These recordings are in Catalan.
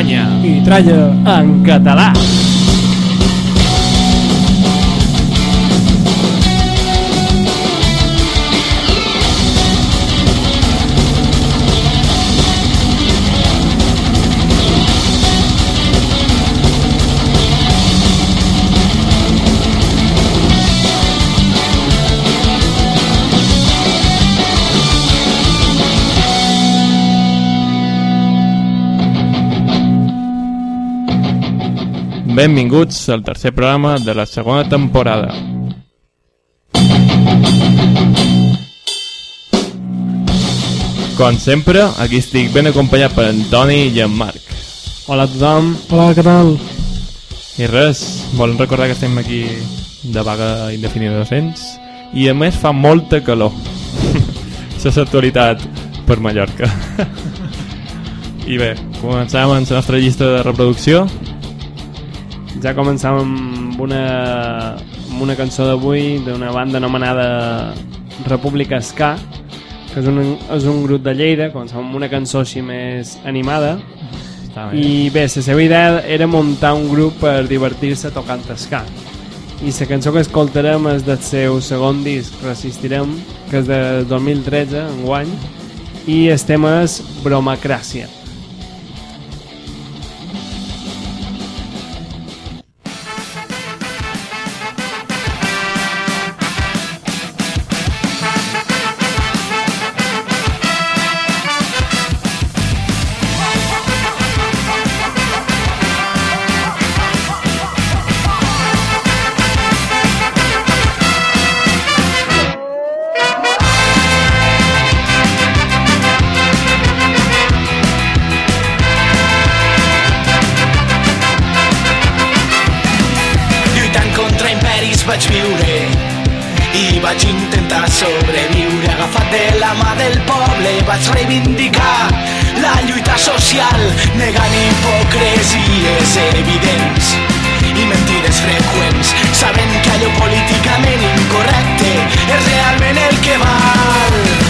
Espanya. I tralla En català. Benvinguts al tercer programa de la segona temporada. Com sempre, aquí estic ben acompanyat per en Toni i en Marc. Hola a tothom. Hola, què tal? I res, volen recordar que estem aquí de vaga indefinida de docents i a més fa molta calor. Això és l'actualitat per Mallorca. I bé, començam amb la nostra llista de reproducció. Ja començàvem amb una, amb una cançó d'avui d'una banda anomenada República Ska, que és un, és un grup de Lleida, començàvem amb una cançó així més animada, Està bé. i bé, la seva idea era muntar un grup per divertir-se tocant ska. I la cançó que escoltarem és del seu segon disc, Resistirem, que és de 2013, enguany, i el tema és Bromacràcia. Vaig viure i vaig intentar sobreviure. Agafat de la mà del poble vaig reivindicar la lluita social negant hipocresies evidents i mentides freqüents. Sabent que allò políticament incorrecte és realment el que val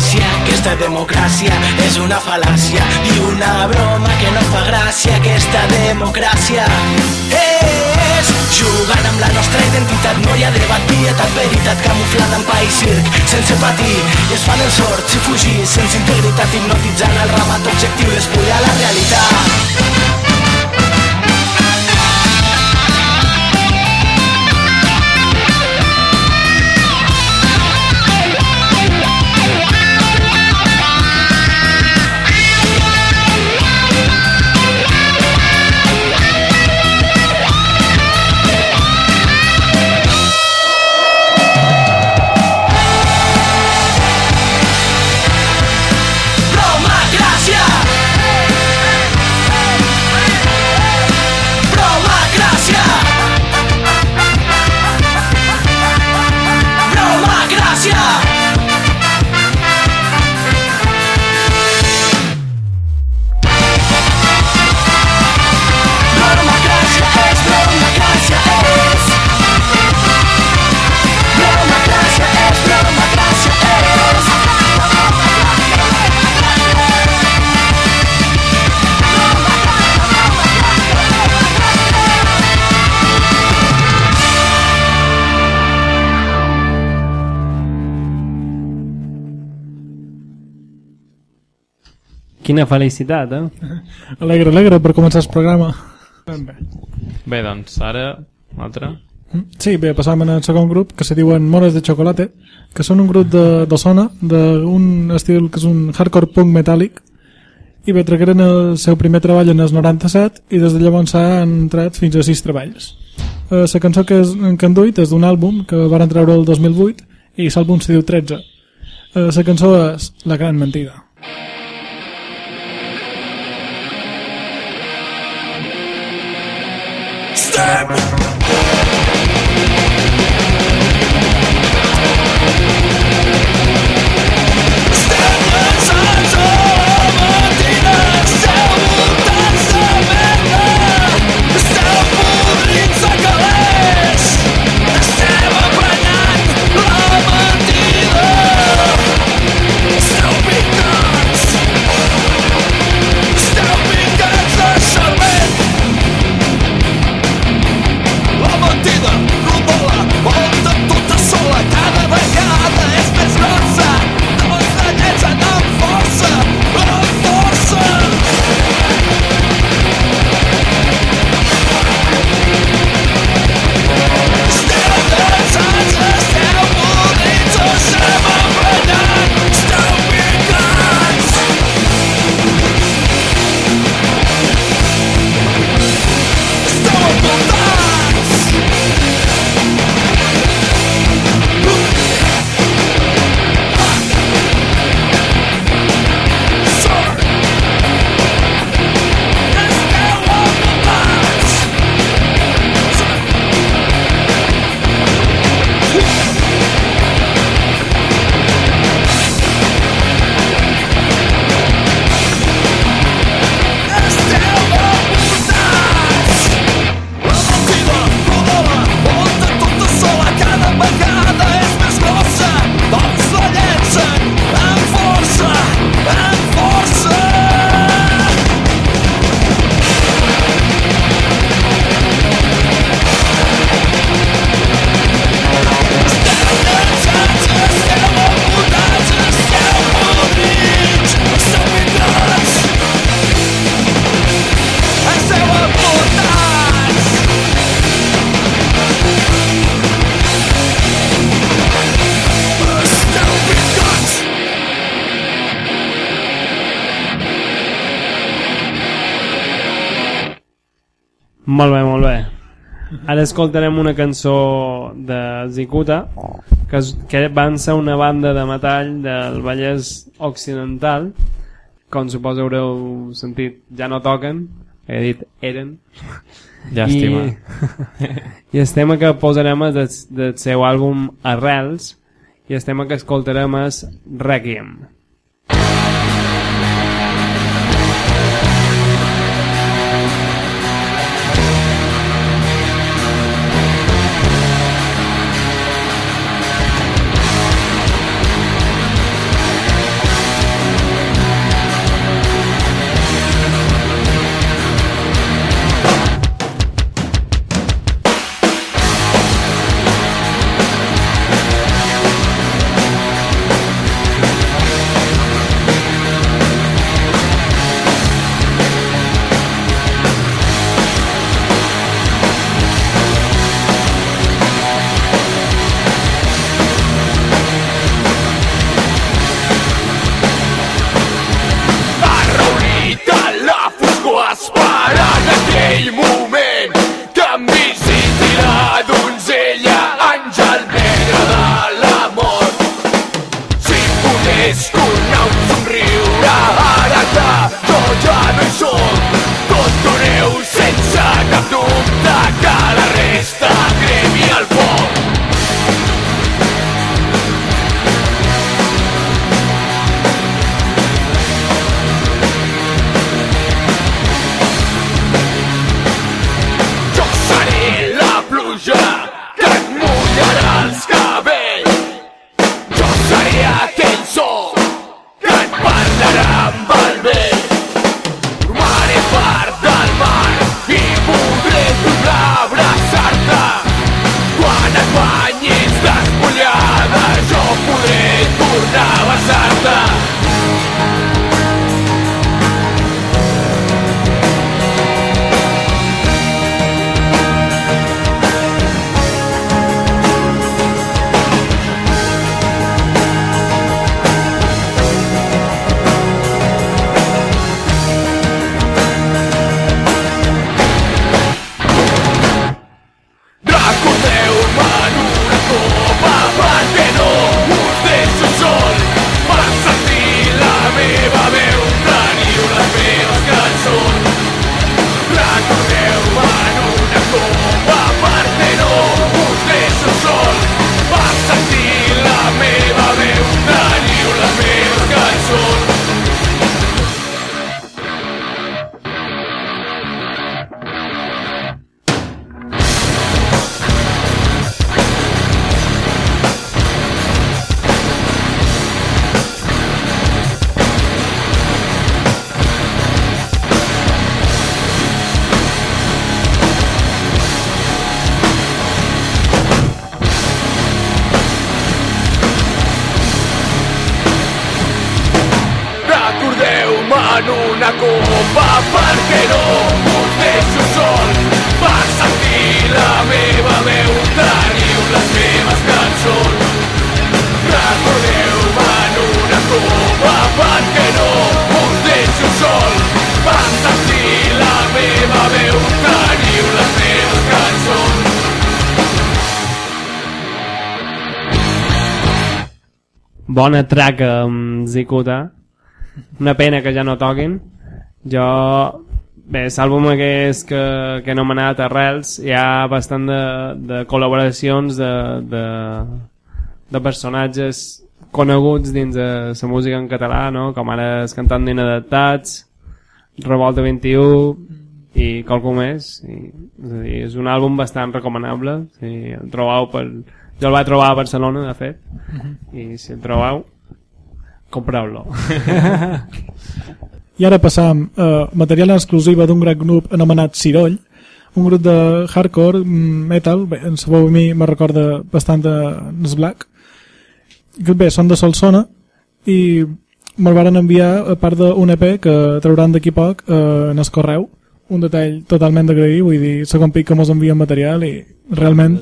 aquesta democràcia és una fal·làcia. I una broma que no fa gràcia, aquesta democràcia és jugant amb la nostra identitat. No hi ha debat, pietat, veritat, camuflada en pa i circ, sense patir. I es fan els sorts i fugir, sense integritat, hipnotitzant el ramat objectiu, despullar la realitat. Quina felicitat, eh? Alegre, alegre per començar el programa. Ben bé. Bé, doncs, ara, un altre. Mm, Sí, bé, passàvem al segon grup, que se diuen Mores de Chocolate, que són un grup de, de zona, d'un estil que és un hardcore punk metàl·lic, i va tragueren el seu primer treball en el 97 i des de llavors s'ha entrat fins a sis treballs. Eh, la cançó que, és, que han duit és d'un àlbum que van treure el 2008 i l'àlbum se diu 13. Eh, la cançó és La gran mentida. La Molt bé, molt bé. Ara escoltarem una cançó de Zikuta, que, que van ser una banda de metall del Vallès Occidental, com suposo haureu sentit, ja no toquen, he dit eren, Llàstima. I, i el tema que posarem és del, del seu àlbum Arrels i el tema que escoltarem és Requiem. Esteu Bona traca amb Zikuta. Una pena que ja no toquin. Jo... Bé, l'àlbum aquest que, que he anomenat Arrels hi ha bastant de, de col·laboracions de, de, de personatges coneguts dins de la música en català, no? com ara el cantant d'inadaptats, Revolta 21 i qualcú més. I, és, dir, és un àlbum bastant recomanable. Si el trobeu per... Jo el vaig trobar a Barcelona, de fet, i si el trobeu, compreu-lo. I ara passam a material en exclusiva d'un gran grup anomenat Ciroll, un grup de hardcore mm, metal, bé, en sabeu a mi me recorda bastant de Nes Black, que bé, són de Solsona i me'l varen enviar a part d'un EP que trauran d'aquí poc eh, en el correu, un detall totalment d'agrair, vull dir, segon pic que mos envien material i realment...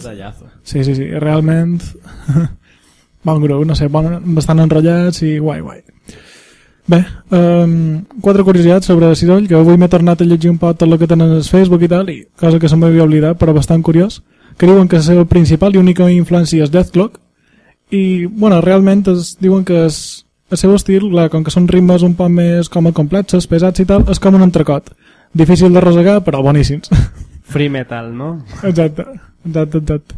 Sí, sí, sí, realment bon grup, no sé, bon, bastant enrotllats i guai, guai. Bé, um, quatre curiositats sobre Sidoll, que avui m'he tornat a llegir un poc tot el que tenen al Facebook i tal, i cosa que se m'havia oblidat, però bastant curiós, que diuen que la seva principal i única influència és Death Clock, i, bueno, realment es, diuen que és, el seu estil, clar, com que són ritmes un poc més com a complexes, pesats i tal, és com un entrecot. Difícil de rosegar, però boníssims. Free metal, no? Exacte, exacte, exacte.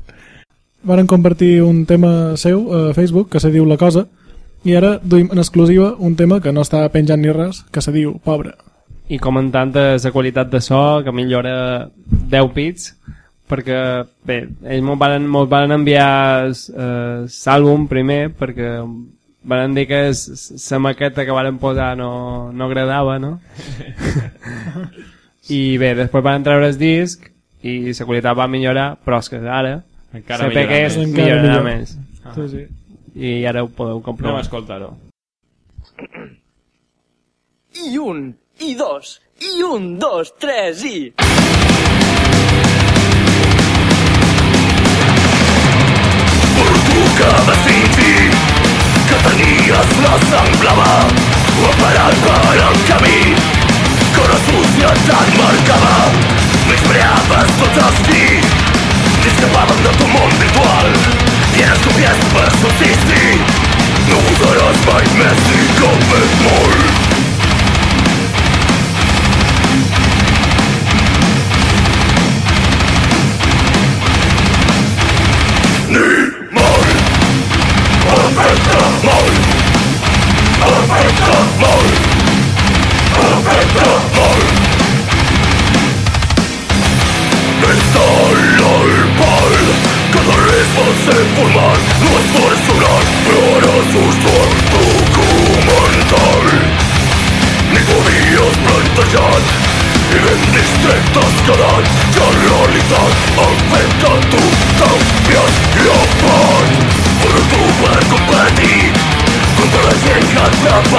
Varen compartir un tema seu a Facebook que se diu La Cosa i ara duim en exclusiva un tema que no està penjant ni res, que se diu Pobre. i comentant la qualitat de so que millora 10 pits perquè bé, ells m'ho van, van enviar eh, l'àlbum primer perquè van dir que la maqueta que van posar no, no agradava no? i bé, després van treure el disc i la qualitat va millorar però és que ara Encara CPQ millorarà és millorarà millor. més Sí, sí. i ara ho podeu Anem a comprovar escoltar-ho. I un, i dos, i un, dos, tres, i... Tu que desitgi que tenies la sang blava operant per al camí que la societat marcava menyspreaves tots els dits t'escapaven del teu món virtual i eres copiat per subsistir no ho seràs mai més ni com molt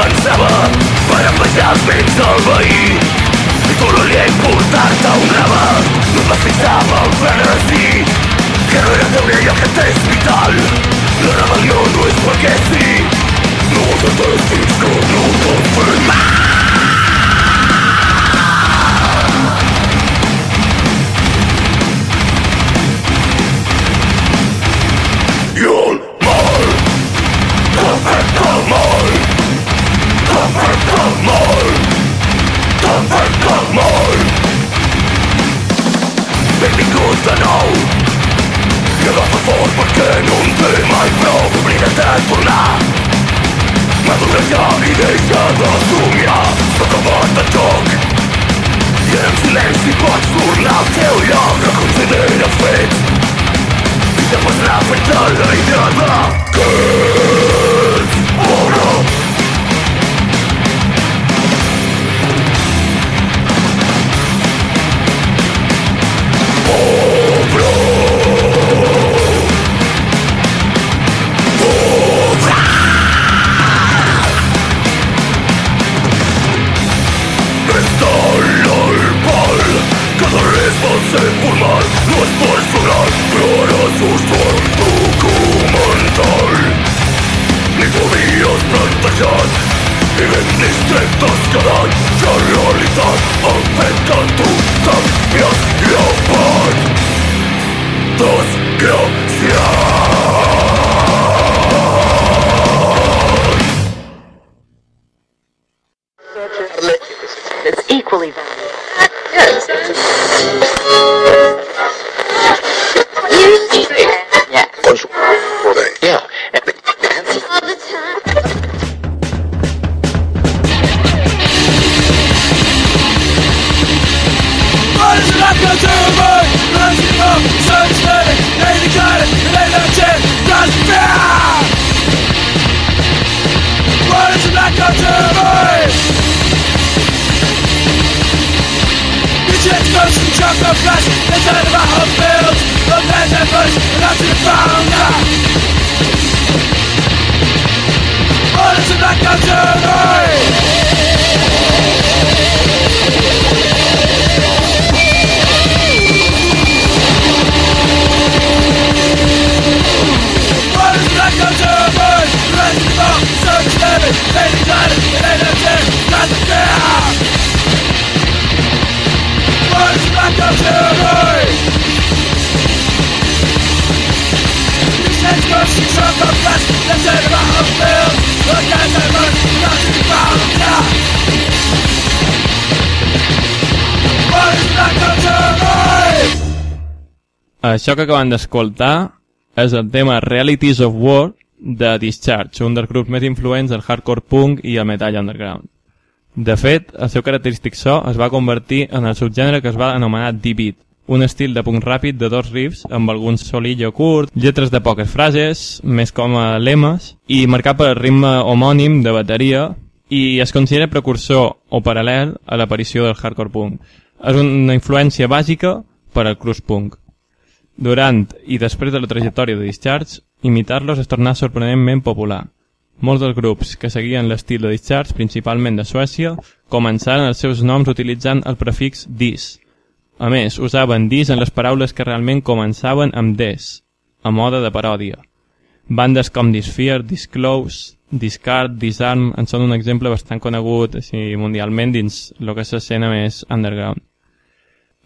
pensava per envejar els béns del veí i tu no li ha importat a un rama no et fixava el frenesí que no era teure allò que t'és vital la rebel·lió no és perquè Estas garai, realitat El fet que tu sàpies llepar Dos que just go some chocolate flesh They turn about our fields The beds and bush Not to be found now What is the black out to the moon What is black on the bird? Let's go, so steady They decide it, they don't care Not the fear Look at? Això que acabem d'escoltar és el tema Realities of War de Discharge, un dels grups més influents del hardcore punk i el metall underground. De fet, el seu característic so es va convertir en el subgènere que es va anomenar D-Beat, un estil de punk ràpid de dos riffs amb algun solillo curt, lletres de poques frases, més com a lemes, i marcat per ritme homònim de bateria i es considera precursor o paral·lel a l'aparició del hardcore punk. És una influència bàsica per al crust punk. Durant i després de la trajectòria de Discharge, imitar-los es tornà sorprenentment popular. Molts dels grups que seguien l'estil de Discharge, principalment de Suècia, començaren els seus noms utilitzant el prefix dis. A més, usaven dis en les paraules que realment començaven amb des, a moda de paròdia. Bandes com Disphere, Disclose, Discard, Disarm en són un exemple bastant conegut així, mundialment dins el que és l'escena més underground.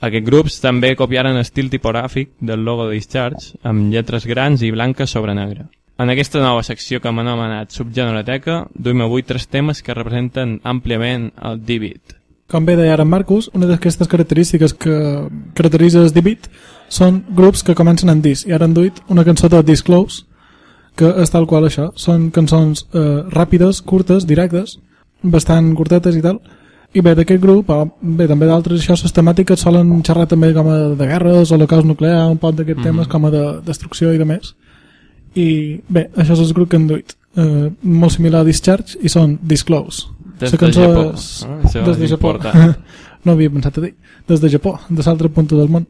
Aquests grups també copiaren estil tipogràfic del logo de Discharge, amb lletres grans i blanques sobre negre. En aquesta nova secció que hem anomenat Subgeneroteca, duim avui tres temes que representen àmpliament el D-Beat. Com bé deia ara en Marcus, una d'aquestes característiques que caracteritza el D-Beat són grups que comencen en disc. I ara han duit una cançó de Disclose, que és tal qual això. Són cançons eh, ràpides, curtes, directes, bastant curtetes i tal. I bé, d'aquest grup, o bé, també d'altres, això, les temàtiques solen xerrar també com a de guerres, o caos nuclear, un poc d'aquests mm -hmm. temes com a de destrucció i de més. I bé, això és el grup que han duit. Eh, molt similar a Discharge i són Disclose. Des de cançó Japó. és- Ah, des de Japó. no havia pensat a dir. Des de Japó, de l'altre punt del món.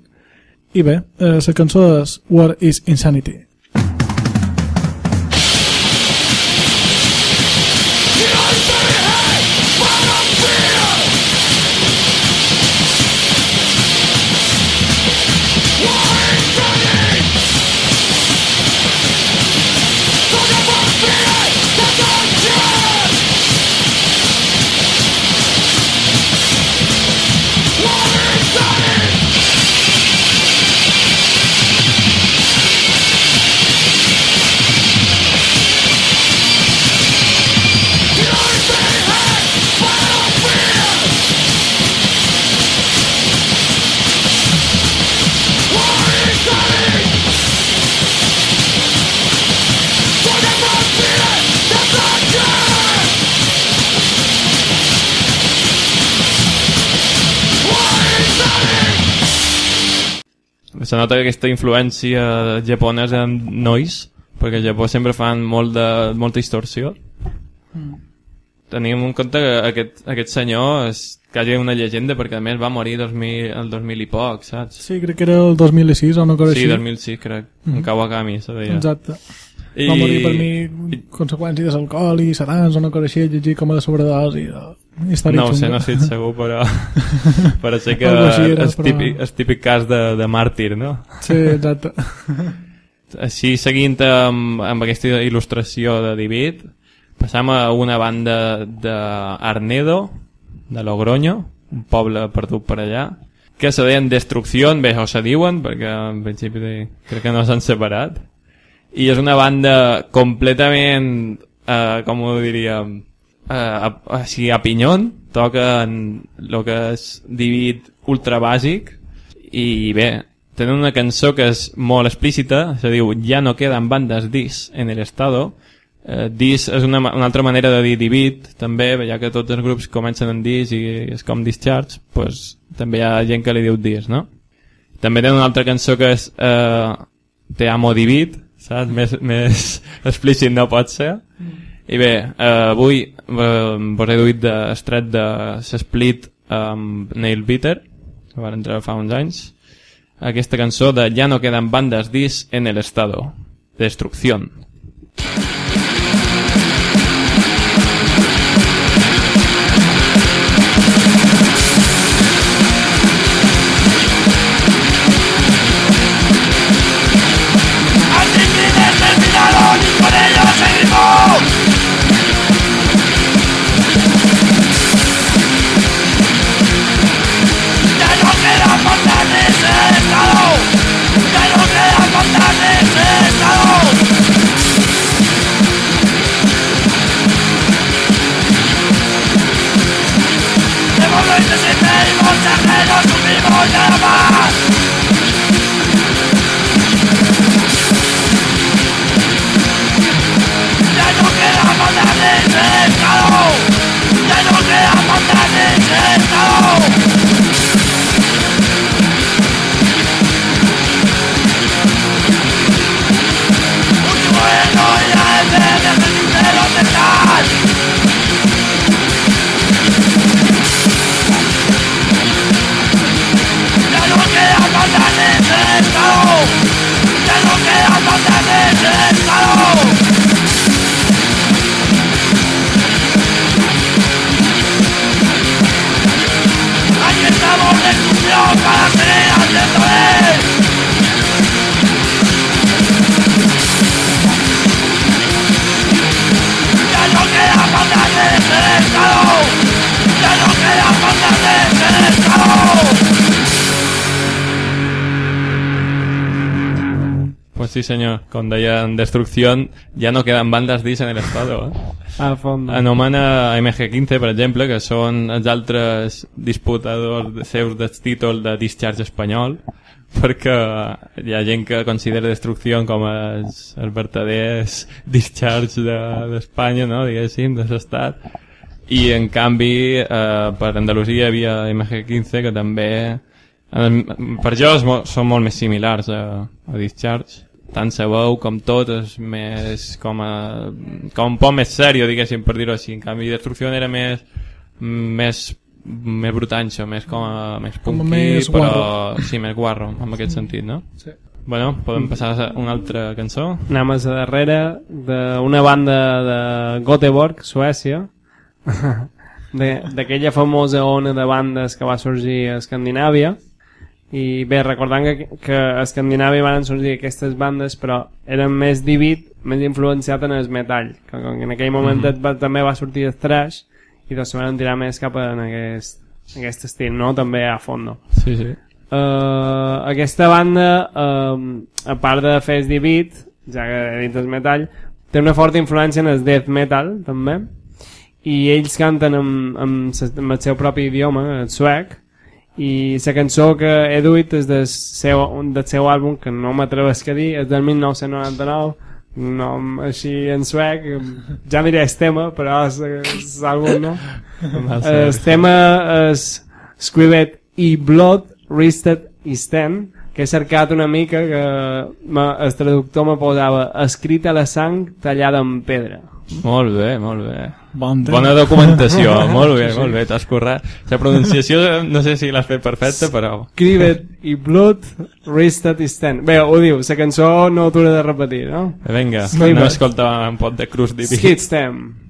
I bé, eh, la cançó és War is Insanity. Se nota aquesta influència japonesa en noise, perquè al Japó sempre fan molt de, molta distorsió. Tenim en compte que aquest, aquest senyor és quasi una llegenda perquè a més va morir 2000, el 2000 i poc, saps? Sí, crec que era el 2006 o una cosa Sí, així. 2006 crec, en Kawakami se deia. Exacte. I... Va morir per mi conseqüències d'alcohol i sedans o una cosa així, llegir com a sobredosi història No ho sé, no estic segur, però però sé que així era, és, però- típic, és típic cas de, de màrtir, no? Sí, exacte. Així, seguint amb, amb aquesta il·lustració de David, passam a una banda d'Arnedo, de Logroño, un poble perdut per allà, que se deien Destrucció, bé, o se diuen, perquè en principi crec que no s'han separat, i és una banda completament, eh, com ho diríem, a, així a pinyón, toquen el que és David ultra bàsic, i bé, tenen una cançó que és molt explícita, se diu Ja no quedan bandas dis en el estado. Eh, dis és una, una altra manera de dir divit, també, ja que tots els grups comencen en dis i és com discharge, pues, també hi ha gent que li diu dis, no? També tenen una altra cançó que és eh, Te amo divid, saps? Més, més explícit no pot ser. I bé, eh, avui eh, vos he duit de, estret de Split amb Neil Bitter, que va entrar fa uns anys. Aquesta cançó de Ya no quedan bandas dis en el estado. Destrucción. Anticrisis sí, senyor. Com deia en Destrucción, ja no queden bandes dis en el estado. Eh? A fons. Anomena MG15, per exemple, que són els altres disputadors de seus del títol de Discharge espanyol, perquè hi ha gent que considera Destrucció com els, els vertaders Discharge de- d'Espanya, de, no? diguéssim, de l'estat. I en canvi, eh, per Andalusia hi havia MG15, que també per jo molt, són molt més similars a, a Discharge tant sa veu com tot és més com, a, com un poc més serio diguéssim per dir-ho així en canvi Destrucció era més més, més brutanxo més com a, més Com a punky més però guarro. sí, més guarro en aquest sentit no? Sí. bueno, podem passar a una altra cançó Anem a la darrera d'una banda de Göteborg, Suècia, de- d'aquella famosa ona de bandes que va sorgir a Escandinàvia. I bé, recordant que, que a Escandinàvia van sorgir aquestes bandes, però eren més divid, més influenciat en el metall, que que en aquell moment mm va, també va sortir el thrash, i doncs se van tirar més cap en aquest, en aquest estil, no? També a fondo. sí, sí Uh, aquesta banda, uh, a part de fer el beat, ja que he dit el metall, té una forta influència en el death metal, també, i ells canten amb, amb, amb el seu propi idioma, el suec, i la cançó que he duit és del seu, un del seu àlbum, que no m'atrevesc a dir, és del 1999, un nom així en suec, ja diré el tema, però és, és àlbum, no? El tema és Scribet i Blood, Wristed i Sten, que he cercat una mica que el traductor me posava escrita la sang tallada en pedra. Molt bé, molt bé Bon temps. bona documentació, molt bé, molt bé t'has currat, la pronunciació no sé si l'has fet perfecta però Scribet i Blood, Wristed i Sten. Bé, ho diu, la cançó no t'ho de repetir, no? vinga, no escolta un pot de Cruz Diví Skid Stem.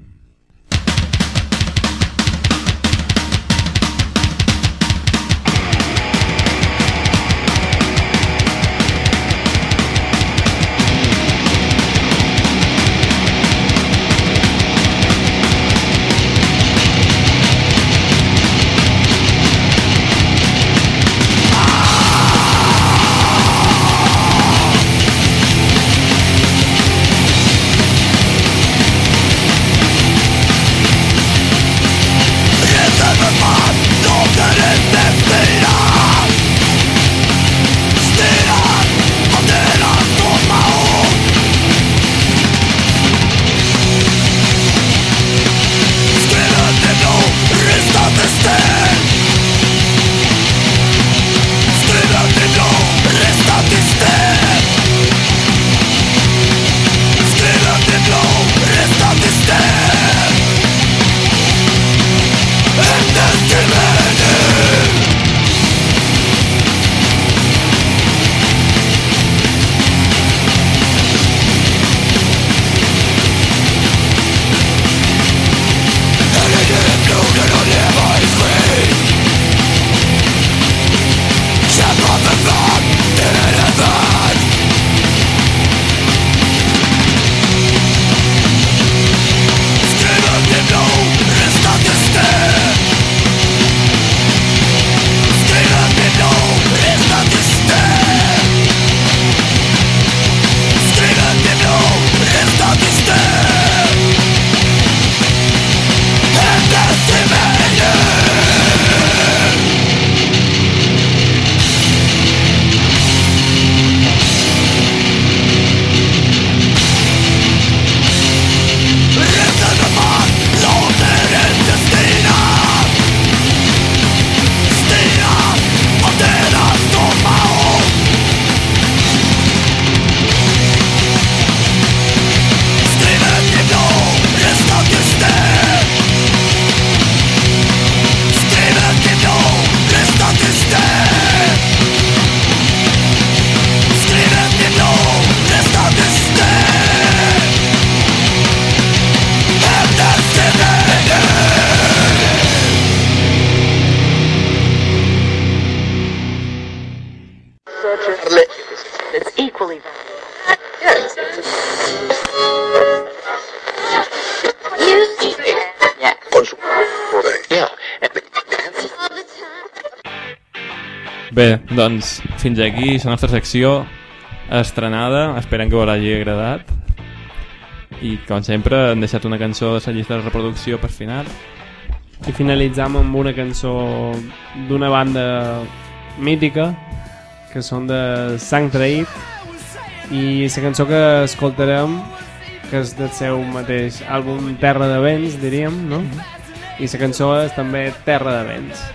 Bé, doncs, fins aquí la nostra secció estrenada. Esperem que us hagi agradat. I, com sempre, hem deixat una cançó de la llista de reproducció per final. I finalitzam amb una cançó d'una banda mítica que són de Sang Traït i la cançó que escoltarem que és del seu mateix àlbum Terra de Vents, diríem, no? I la cançó és també Terra de Vents.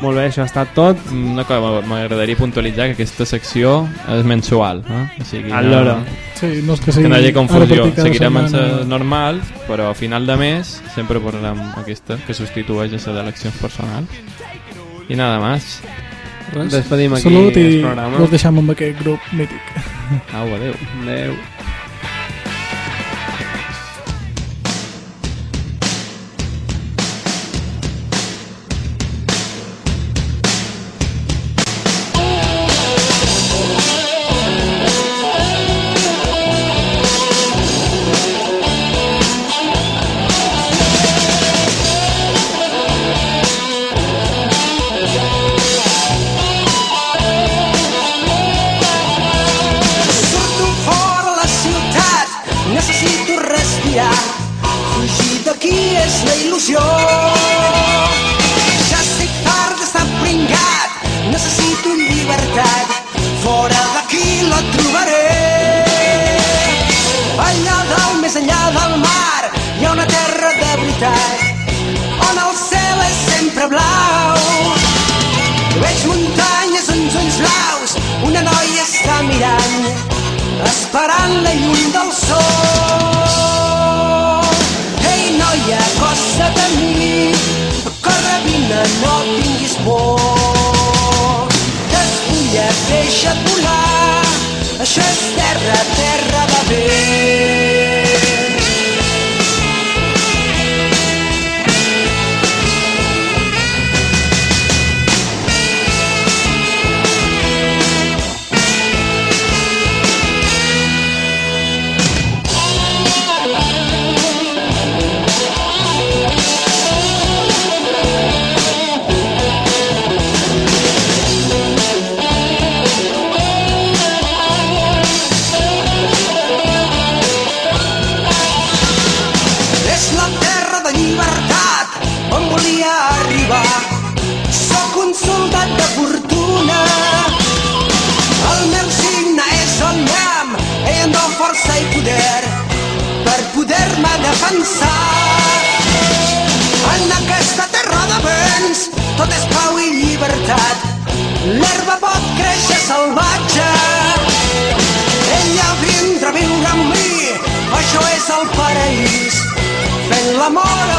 Molt bé, això ha estat tot. Una cosa, m'agradaria puntualitzar que aquesta secció és mensual. Eh? O sigui, Allora. Sí, no és que que sigui no hi hagi confusió. Seguirem amb setmana. les normals, però a final de mes sempre posarem aquesta que substitueix a la d'eleccions personals. I nada más. Res. Despedim aquí Salut i el programa. us deixam amb aquest grup mític. Au, adeu. Adéu.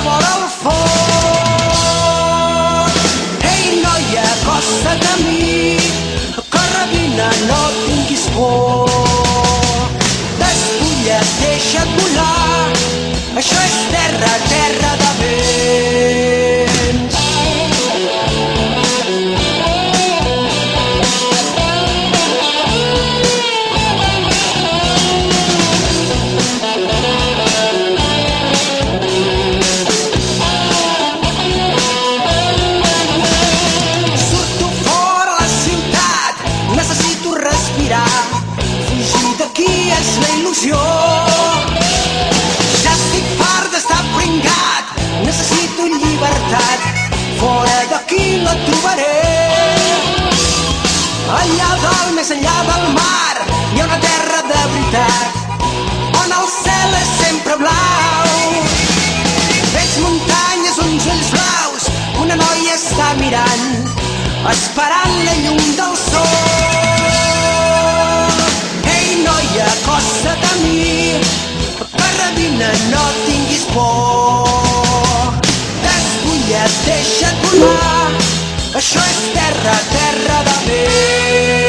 Vora el foc. Ei, noia, acosta't a mi, corre, no tinguis por. Despulla't, deixa't volar, això és terra, terra de vents. Veritat, on el cel és sempre blau. Veig muntanyes, uns ulls blaus, una noia està mirant, esperant la llum del sol. Ei, noia, acosta't a mi, vine, no tinguis por. Despulla't, deixa't volar, això és terra, terra de vents.